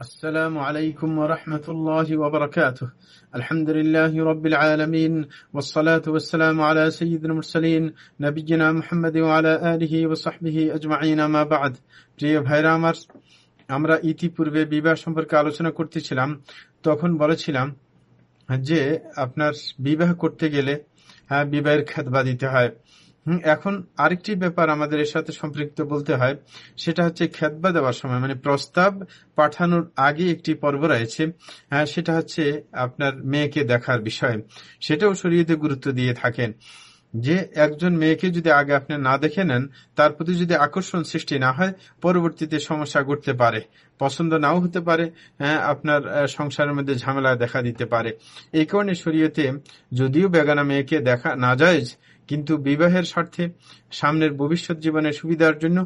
السلام عليكم ورحمة الله وبركاته الحمد لله رب العالمين والصلاة والسلام على سيد المرسلين نبينا محمد وعلى آله وصحبه أجمعين ما بعد প্রিয় ভাইরা আমার আমরা ইতিপূর্বে বিবাহ সম্পর্কে আলোচনা করতেছিলাম তখন বলেছিলাম যে আপনার বিবাহ করতে গেলে হ্যাঁ, বিবাহের খেতবা দিতে হয় এখন আরেকটি ব্যাপার আমাদের এর সাথে সম্পৃক্ত বলতে হয় সেটা হচ্ছে খেতবা দেওয়ার সময় মানে প্রস্তাব পাঠানোর আগে একটি পর্ব রয়েছে সেটা হচ্ছে আপনার মেয়েকে দেখার বিষয় সেটাও শরীয়তে গুরুত্ব দিয়ে থাকেন। যে একজন মেয়েকে যদি আগে আপনি না দেখে নেন তার প্রতি যদি আকর্ষণ সৃষ্টি না হয় পরবর্তীতে সমস্যা ঘটতে পারে পছন্দ নাও হতে পারে হ্যাঁ, আপনার সংসারের মধ্যে ঝামেলা দেখা দিতে পারে। এই কারণে শরীয়তে যদিও বেগানা মেয়েকে দেখা না যায় কিন্তু বিবাহের স্বার্থে সামনের ভবিষ্যৎ জীবনের সুবিধার জন্য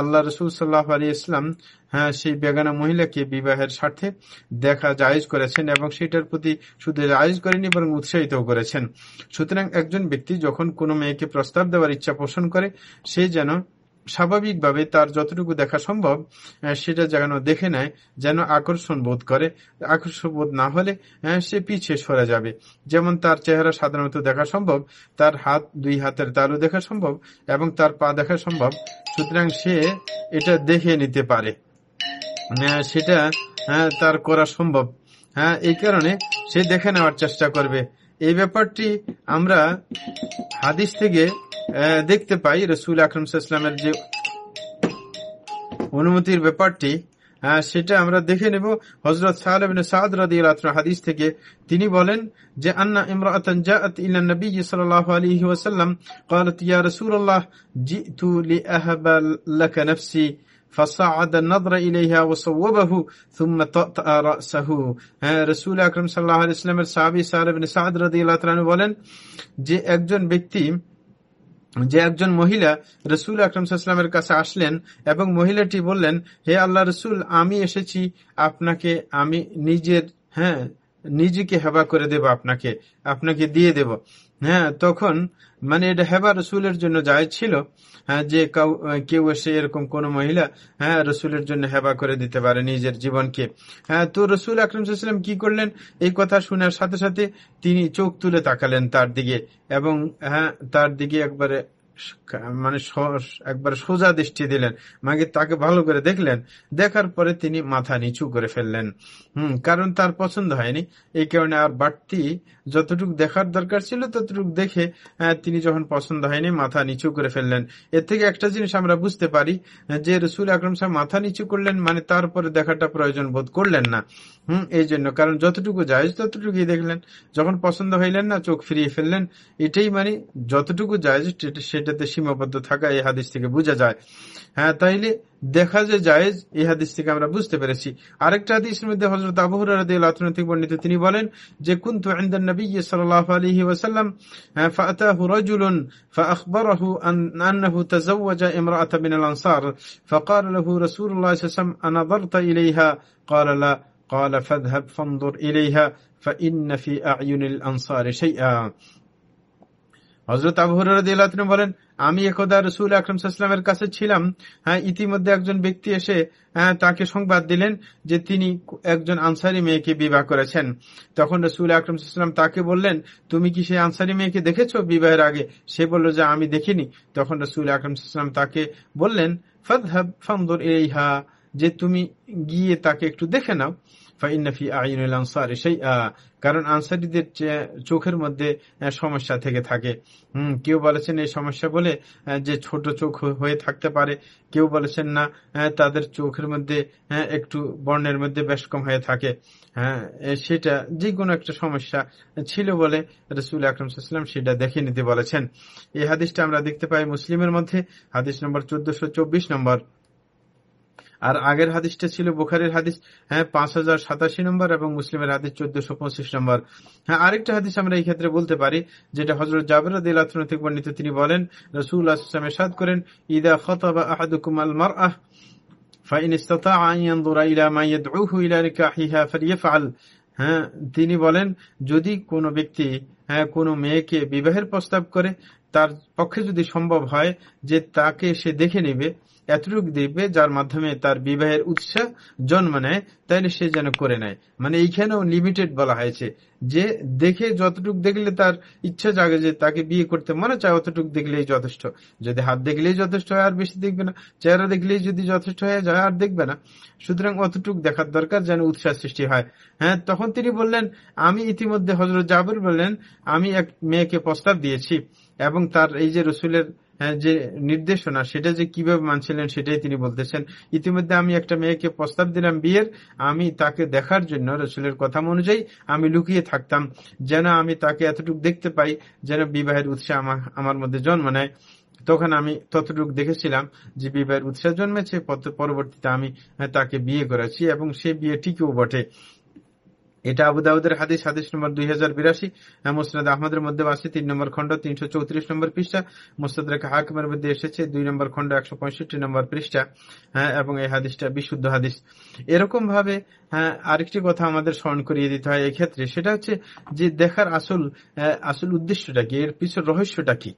আল্লাহ রসুল সাল্লাহ আলী ইসলাম হ্যাঁ সেই বেগানা মহিলাকে বিবাহের স্বার্থে দেখা জায়জ করেছেন এবং সেটার প্রতি শুধু জায়জ করেনি বরং উৎসাহিত করেছেন। সুতরাং একজন ব্যক্তি যখন কোনো মেয়েকে প্রস্তাব দেওয়ার ইচ্ছা পোষণ করে, সে যেন স্বাভাবিকভাবে তার যতটুকু দেখা সম্ভব সেটা যেন দেখে নেয়, যেন আকর্ষণ বোধ করে। আকর্ষণ বোধ না হলে সে পিছিয়ে সরে যাবে। যেমন তার চেহারা সাধারণত দেখা সম্ভব, তার হাত, দুই হাতের তালু দেখা সম্ভব, এবং তার পা দেখা সম্ভব। সুতরাং সে এটা দেখে নিতে পারে। সেটা তার করা সম্ভব। হ্যাঁ এই কারণে সে দেখে নেওয়ার চেষ্টা করবে। এই ব্যাপারটি আমরা হাদিস থেকে আহ, দেখতে পাই রসুল আকরম ইসলামের যে অনুমতির ব্যাপারটি আহ, সেটা আমরা দেখে নেব হজরত সাহেব সাদ রাদি হাদিস থেকে তিনি বলেন যে আন্না ইমরাতান জাআত ইলা নবী সাল্লাল্লাহু আলাইহি ওয়াসাল্লাম قالت يا رسول الله جئت لأهب لك نفسي فصعد النظر إليها وصوبه ثم طأطأ رأسه হ্যাঁ রসুল আকরম সাল্লাহ ইসলামের সাহাবি সাহেব সাদ রাদি বলেন যে একজন ব্যক্তি যে একজন মহিলা রসুল আকরম সাল্লামের কাছে আসলেন এবং মহিলাটি বললেন হে আল্লাহ রসুল আমি এসেছি আপনাকে আমি নিজের হ্যাঁ নিজেকে হেবা করে দেব আপনাকে আপনাকে দিয়ে দেব। হ্যাঁ তখন মানে এটা হেবা রসুলের জন্য যায় ছিল হ্যাঁ যে কাউ- এসে এরকম কোন মহিলা হ্যাঁ রসুলের জন্য হেবা করে দিতে পারে নিজের জীবনকে। হ্যাঁ তো রসুল আকরম সাল্লাম কি করলেন? এই কথা শোনার সাথে সাথে তিনি চোখ তুলে তাকালেন তার দিকে এবং হ্যাঁ তার দিকে একবারে মানে একবার সোজা দৃষ্টি দিলেন। মাকে তাকে ভালো করে দেখলেন। দেখার পরে তিনি মাথা নিচু করে ফেললেন। হুম, কারণ তার পছন্দ হয়নি। এই কারণে আর বাড়তি যতটুকু দেখার দরকার ছিল, ততটুকু দেখে তিনি যখন পছন্দ হয়নি, মাথা নিচু করে ফেললেন। এর থেকে একটা জিনিস আমরা বুঝতে পারি, যে রসুল আকরম সাহেব মাথা নিচু করলেন মানে তারপরে দেখাটা প্রয়োজন বোধ করলেন না। হুম, এই জন্য। কারণ যতটুকু যায় ততটুকুই দেখলেন। যখন পছন্দ হইলেন না, চোখ ফিরিয়ে ফেললেন। এটাই মানে যতটুকু যায় সেটাতে সীমাবদ্ধ থাকা এই হাদিস থেকে বোঝা যায় হ্যাঁ তাইলে দেখা যে জায়েজ এই হাদিস থেকে আমরা বুঝতে পেরেছি আরেকটা হাদিসের মধ্যে হজরত আবু হুরায়রা থেকে বর্ণিত তিনি বলেন যে কুনতু عند النبي صلى الله عليه وسلم فأتاه رجل فأخبره أن أنه تزوج امرأة من الأنصار فقال له رسول الله صلى الله عليه وسلم أنظرت إليها قال لا قال فاذهب فانظر إليها فإن في أعين الأنصار شيئا হজরত আবহরাদিল্লাহ বলেন আমি একদা রসুল আকরম সাল্লামের কাছে ছিলাম। হ্যাঁ ইতিমধ্যে একজন ব্যক্তি এসে হ্যাঁ, তাকে সংবাদ দিলেন যে তিনি একজন আনসারি মেয়েকে বিবাহ করেছেন। তখন রসুল আকরম সাল্লাম তাকে বললেন তুমি কি সেই আনসারি মেয়েকে দেখেছ বিবাহের আগে? সে বলল যে আমি দেখিনি। তখন রসুল আকরম সাল্লাম তাকে বললেন ফদহাব ফান্দর ইহা যে তুমি গিয়ে তাকে একটু দেখে নাও। সেই কারণ আনসারিদের চোখের মধ্যে সমস্যা থেকে থাকে। হম, কেউ বলেছেন এই সমস্যা বলে যে ছোট চোখ হয়ে থাকতে পারে। কেউ বলেছেন না তাদের চোখের মধ্যে একটু বর্ণের মধ্যে বেশ কম হয়ে থাকে। হ্যাঁ সেটা যে কোনো একটা সমস্যা ছিল বলে রসুল আকরম সাল্লাম সেটা দেখে নিতে বলেছেন। এই হাদিসটা আমরা দেখতে পাই মুসলিমের মধ্যে। হাদিস নম্বর চোদ্দশো নম্বর। আর আগের হাদিসটা ছিল বুখারের হাদিস হ্যাঁ পাঁচ হাজার সাতাশি নম্বর এবং মুসলিমের হাদিস চোদ্দশো পঁচিশ নম্বর হ্যাঁ আরেকটা হাদিস আমরা এই ক্ষেত্রে বলতে পারি যেটা হজরত জাবের থেকে বর্ণিত তিনি বলেন রসুল আসলাম সাদ করেন ইদা খতবা আহাদুকুম আল মারআহ فإن استطاع أن ينظر إلى ما يدعوه إلى نكاحها فليفعل হ্যাঁ তিনি বলেন যদি কোনো ব্যক্তি হ্যাঁ কোনো মেয়েকে বিবাহের প্রস্তাব করে তার পক্ষে যদি সম্ভব হয় যে তাকে সে দেখে নেবে, এতটুকু দেখবে, যার মাধ্যমে তার বিবাহের উৎসাহ জন্ম নেয়, তাইলে সে যেন করে নেয়। মানে এইখানেও লিমিটেড বলা হয়েছে। যে দেখে যতটুক দেখলে তার ইচ্ছা জাগে যে তাকে বিয়ে করতে, মনে চায় অতটুক দেখলেই যথেষ্ট। যদি হাত দেখলেই যথেষ্ট হয়, আর বেশি দেখবে না। চেহারা দেখলেই যদি যথেষ্ট হয়ে যায়, আর দেখবে না। সুতরাং অতটুক দেখার দরকার যেন উৎসাহ সৃষ্টি হয়। হ্যাঁ তখন তিনি বললেন, আমি ইতিমধ্যে হজরত জাবর বললেন, আমি এক মেয়েকে প্রস্তাব দিয়েছি এবং তার এই যে রসুলের যে নির্দেশনা, সেটা যে কীভাবে মানছিলেন সেটাই তিনি বলতেছেন। ইতিমধ্যে আমি একটা মেয়েকে প্রস্তাব দিলাম বিয়ের। আমি তাকে দেখার জন্য রসুলের কথা অনুযায়ী আমি লুকিয়ে থাকতাম, যেন আমি তাকে এতটুকু দেখতে পাই যেন বিবাহের উৎসাহ আমার আমার মধ্যে জন্ম নেয়। তখন আমি ততটুকু দেখেছিলাম যে বিবাহের উৎসাহ জন্মেছে, পরবর্তীতে আমি তাকে বিয়ে করেছি এবং সে বিয়ে ঠিকও বটে। এটা আবু দাউদের হাদিস হাদিস নম্বর দুই হাজার বিরাশি মুসনাদ আহমদের মধ্যে আছে, তিন নম্বর খন্ড তিনশো চৌত্রিশ নম্বর পৃষ্ঠা মুস্তাদ রেখা হাকিমের মধ্যে এসেছে, দুই নম্বর খন্ড একশো পঁয়ষট্টি নম্বর পৃষ্ঠা হ্যাঁ এবং এই হাদিসটা বিশুদ্ধ হাদিস। এরকম ভাবে হ্যাঁ আরেকটি কথা আমাদের স্মরণ করিয়ে দিতে হয় এক্ষেত্রে, সেটা হচ্ছে যে দেখার আসল আসল উদ্দেশ্যটা কি, এর পিছর রহস্যটা কি?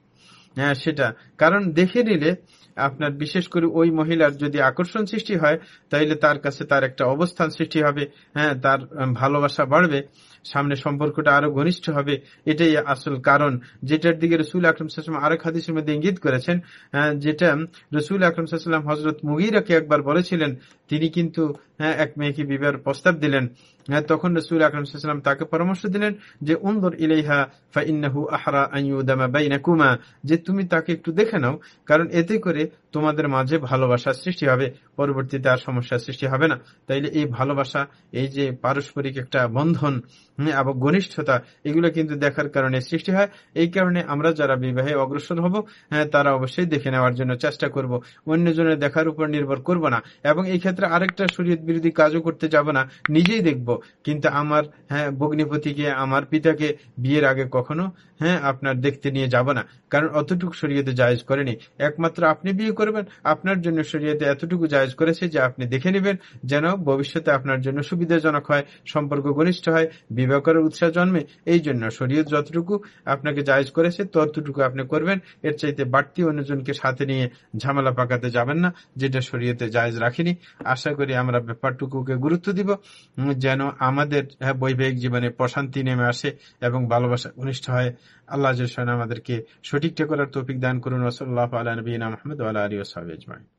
হ্যাঁ সেটা। কারণ দেখে নিলে আপনার, বিশেষ করে ওই মহিলার যদি আকর্ষণ সৃষ্টি হয়, তাইলে তার কাছে তার একটা অবস্থান সৃষ্টি হবে হ্যাঁ তার, ভালোবাসা বাড়বে। সামনে সম্পর্কটা আরও ঘনিষ্ঠ হবে এটাই আসল কারণ। যেটার দিকে রসুল আকরম সাল্লাম আরেক হাদিসের মধ্যে ইঙ্গিত করেছেন যেটা রসুল আকরম সাল্লাম হজরত মুগিরাকে একবার বলেছিলেন তিনি কিন্তু হ্যাঁ, এক মেয়েকে বিবাহের প্রস্তাব দিলেন। হ্যাঁ, তখন রসুল আকরম সাল্লাম তাকে পরামর্শ দিলেন যে উন্দর ইলাইহা ফাইন্নাহু আহরা আইয়ুদামা বাইনাকুমা। যে তুমি তাকে একটু দেখে নাও কারণ এতে করে তোমাদের মাঝে ভালোবাসার সৃষ্টি হবে পরবর্তীতে আর সমস্যার সৃষ্টি হবে না। তাইলে এই ভালোবাসা এই যে পারস্পরিক একটা বন্ধন এবং ঘনিষ্ঠতা এগুলো কিন্তু দেখার কারণে সৃষ্টি হয়। এই কারণে আমরা যারা বিবাহে অগ্রসর হব হ্যাঁ, তারা অবশ্যই দেখে নেওয়ার জন্য চেষ্টা করব। অন্যজনের দেখার উপর নির্ভর করব না এবং এই ক্ষেত্রে আরেকটা শরীয়ত বিরোধী কাজও করতে যাব না নিজেই দেখব। কিন্তু আমার হ্যাঁ ভগ্নিপতিকে আমার পিতাকে বিয়ের আগে কখনো হ্যাঁ আপনার দেখতে নিয়ে যাব না কারণ অতটুকু শরীয়তে জায়েজ করেনি। একমাত্র আপনি বিয়ে করবেন। আপনার জন্য শরীয়তে এতটুকু জায়েজ করেছে যে আপনি দেখে নেবেন যেন ভবিষ্যতে আপনার জন্য সুবিধাজনক হয়, সম্পর্ক ঘনিষ্ঠ হয়, বিবাহ করার উৎসাহ জন্মে। এই জন্য শরীয়ত যতটুকু আপনাকে জায়েজ করেছে, ততটুকু আপনি করবেন। এর চাইতে বাড়তি অন্যজনকে সাথে নিয়ে ঝামেলা পাকাতে যাবেন না, যেটা শরীয়তে জায়েজ রাখিনি। আশা করি আমরা ব্যাপারটুকুকে গুরুত্ব দিব, যেন আমাদের বৈবাহিক জীবনে প্রশান্তি নেমে আসে এবং ভালোবাসা ঘনিষ্ঠ হয়। আল্লাহ আমাদেরকে সঠিকটা করার তৌফিক দান করুন। ওসল্লাহ আলা নবীনা মাহমুদ আল্লাহ আলী ওসাহ